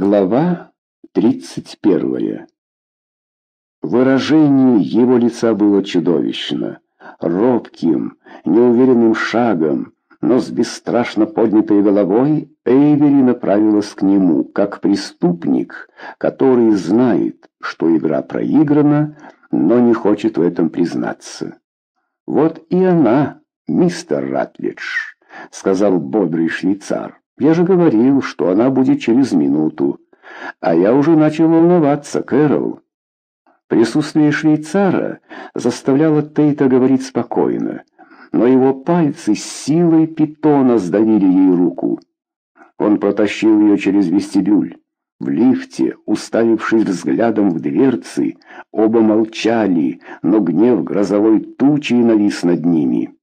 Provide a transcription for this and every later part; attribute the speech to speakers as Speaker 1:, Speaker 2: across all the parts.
Speaker 1: Глава 31. Выражение его лица было чудовищно. Робким, неуверенным шагом, но с бесстрашно поднятой головой Эйвери направилась к нему, как преступник, который знает, что игра проиграна, но не хочет в этом признаться. «Вот и она, мистер Ратлидж», — сказал бодрый швейцар. Я же говорил, что она будет через минуту. А я уже начал волноваться, Кэрол. Присутствие швейцара заставляло Тейта говорить спокойно, но его пальцы силой питона сдавили ей руку. Он протащил ее через вестибюль. В лифте, уставившись взглядом в дверцы, оба молчали, но гнев грозовой тучей навис над ними.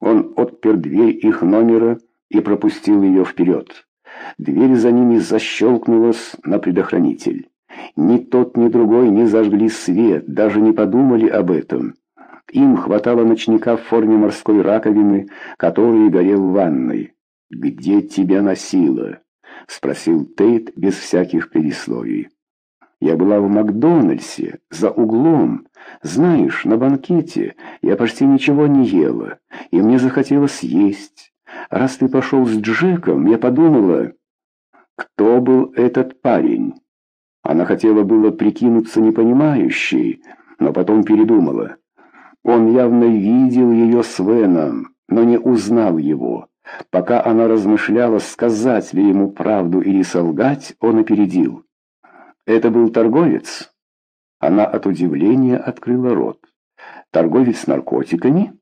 Speaker 1: Он отпер дверь их номера и пропустил ее вперед. Дверь за ними защелкнулась на предохранитель. Ни тот, ни другой не зажгли свет, даже не подумали об этом. Им хватало ночника в форме морской раковины, который горел в ванной. «Где тебя носило?» — спросил Тейт без всяких предисловий. «Я была в Макдональдсе, за углом. Знаешь, на банкете я почти ничего не ела, и мне захотелось есть. Раз ты пошел с Джеком, я подумала, кто был этот парень. Она хотела было прикинуться непонимающей, но потом передумала. Он явно видел ее с Веном, но не узнал его. Пока она размышляла, сказать ли ему правду или солгать, он опередил. «Это был торговец?» Она от удивления открыла рот. «Торговец наркотиками?»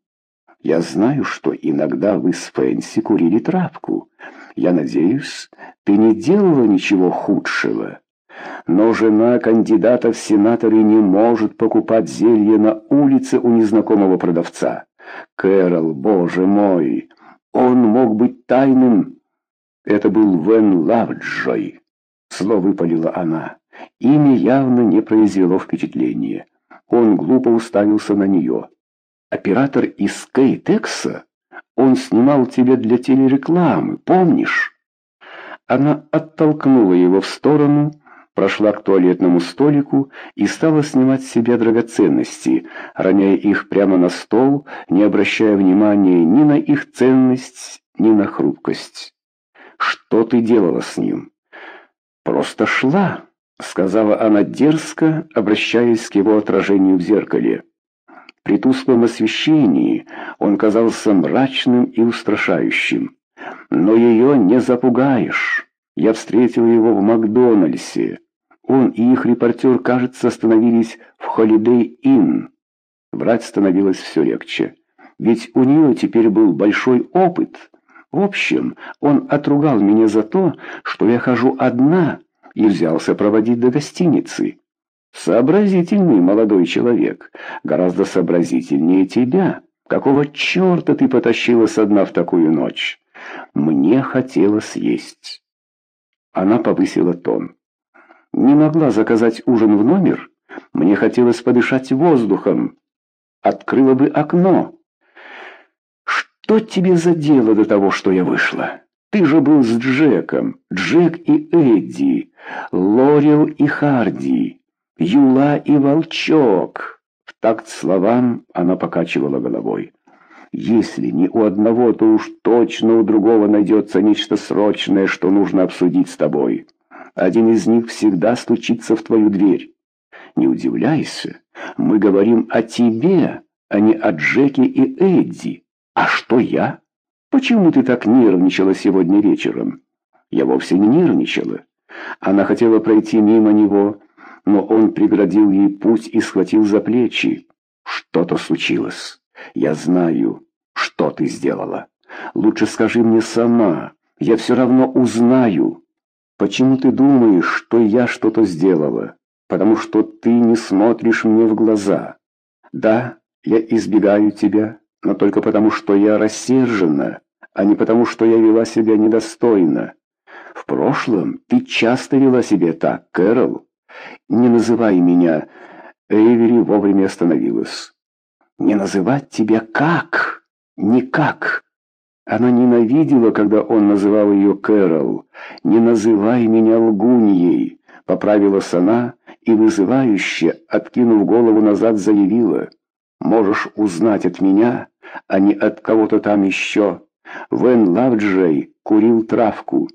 Speaker 1: Я знаю, что иногда вы с Фэнси курили травку. Я надеюсь, ты не делала ничего худшего. Но жена кандидата в сенаторы не может покупать зелье на улице у незнакомого продавца. Кэрол, боже мой, он мог быть тайным. Это был Вен Лавджой. Слово выпалила она. Имя явно не произвело впечатления. Он глупо уставился на нее. Оператор из Кейтекса? Он снимал тебя для телерекламы, помнишь?» Она оттолкнула его в сторону, прошла к туалетному столику и стала снимать с себя драгоценности, роняя их прямо на стол, не обращая внимания ни на их ценность, ни на хрупкость. «Что ты делала с ним?» «Просто шла», — сказала она дерзко, обращаясь к его отражению в зеркале. При тусклом освещении он казался мрачным и устрашающим. Но ее не запугаешь. Я встретил его в Макдональдсе. Он и их репортер, кажется, остановились в Холидей Инн. Врать становилось все легче. Ведь у нее теперь был большой опыт. В общем, он отругал меня за то, что я хожу одна, и взялся проводить до гостиницы. Сообразительный молодой человек, гораздо сообразительнее тебя. Какого черта ты потащила со дна в такую ночь? Мне хотелось есть. Она повысила тон. Не могла заказать ужин в номер? Мне хотелось подышать воздухом. Открыла бы окно. Что тебе за дело до того, что я вышла? Ты же был с Джеком, Джек и Эдди, Лорел и Харди. Юла и волчок!» В такт словам она покачивала головой. «Если не у одного, то уж точно у другого найдется нечто срочное, что нужно обсудить с тобой. Один из них всегда стучится в твою дверь. Не удивляйся, мы говорим о тебе, а не о Джеке и Эдди. А что я? Почему ты так нервничала сегодня вечером?» Я вовсе не нервничала. Она хотела пройти мимо него, но он преградил ей путь и схватил за плечи. «Что-то случилось. Я знаю, что ты сделала. Лучше скажи мне сама. Я все равно узнаю. Почему ты думаешь, что я что-то сделала? Потому что ты не смотришь мне в глаза. Да, я избегаю тебя, но только потому, что я рассержена, а не потому, что я вела себя недостойно. В прошлом ты часто вела себя так, Кэрол. «Не называй меня...» Эйвери вовремя остановилась. «Не называть тебя как? Никак!» Она ненавидела, когда он называл ее Кэрол. «Не называй меня лгуньей», — поправилась она и вызывающе, откинув голову назад, заявила. «Можешь узнать от меня, а не от кого-то там еще. Вен Лавджей курил травку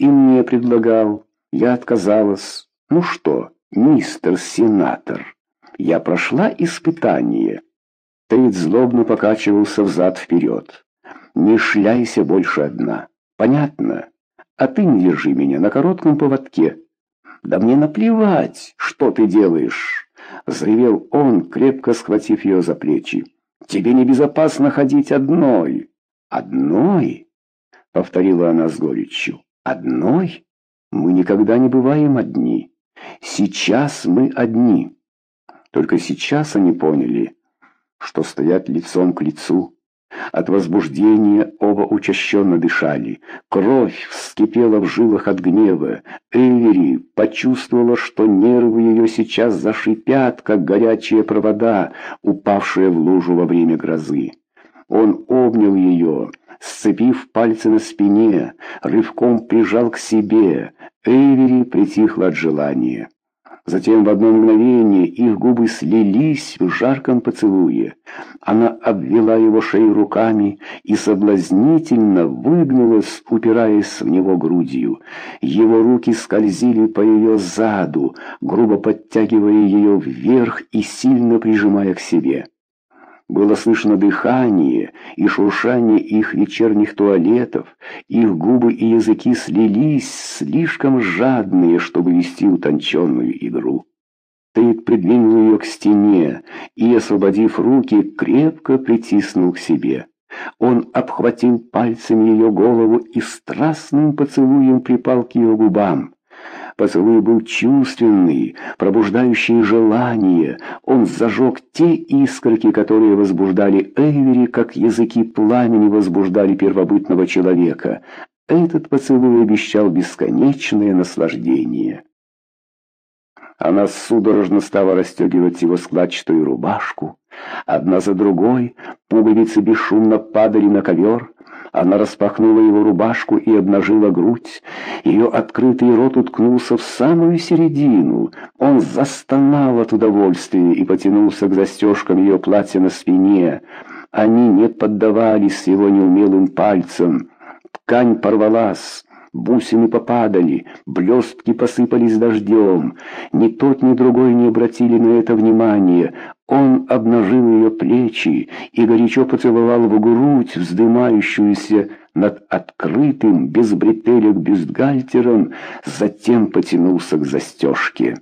Speaker 1: и мне предлагал. Я отказалась. Ну что, мистер сенатор, я прошла испытание». Тейт злобно покачивался взад-вперед. Не шляйся больше одна. Понятно? А ты не держи меня на коротком поводке. Да мне наплевать, что ты делаешь, заревел он, крепко схватив ее за плечи. Тебе небезопасно ходить одной. Одной? повторила она с горечью. Одной? Мы никогда не бываем одни. Сейчас мы одни. Только сейчас они поняли, что стоят лицом к лицу. От возбуждения оба учащенно дышали. Кровь вскипела в жилах от гнева. Эвери почувствовала, что нервы ее сейчас зашипят, как горячие провода, упавшие в лужу во время грозы. Он обнял ее, сцепив пальцы на спине, рывком прижал к себе. Эвери притихла от желания. Затем в одно мгновение их губы слились в жарком поцелуе. Она обвела его шею руками и соблазнительно выгнулась, упираясь в него грудью. Его руки скользили по ее заду, грубо подтягивая ее вверх и сильно прижимая к себе. Было слышно дыхание и шуршание их вечерних туалетов, их губы и языки слились, слишком жадные, чтобы вести утонченную игру. Тейт придвинул ее к стене и, освободив руки, крепко притиснул к себе. Он обхватил пальцами ее голову и страстным поцелуем припал к ее губам. Поцелуй был чувственный, пробуждающий желание. Он зажег те искорки, которые возбуждали Эйвери, как языки пламени возбуждали первобытного человека. Этот поцелуй обещал бесконечное наслаждение. Она судорожно стала расстегивать его складчатую рубашку. Одна за другой пуговицы бесшумно падали на ковер, она распахнула его рубашку и обнажила грудь. Ее открытый рот уткнулся в самую середину. Он застонал от удовольствия и потянулся к застежкам ее платья на спине. Они не поддавались его неумелым пальцам. Ткань порвалась. Бусины попадали, блестки посыпались дождем. Ни тот, ни другой не обратили на это внимания. Он обнажил ее плечи и горячо поцеловал в грудь, вздымающуюся над открытым, без бретелек бюстгальтером, затем потянулся к застежке.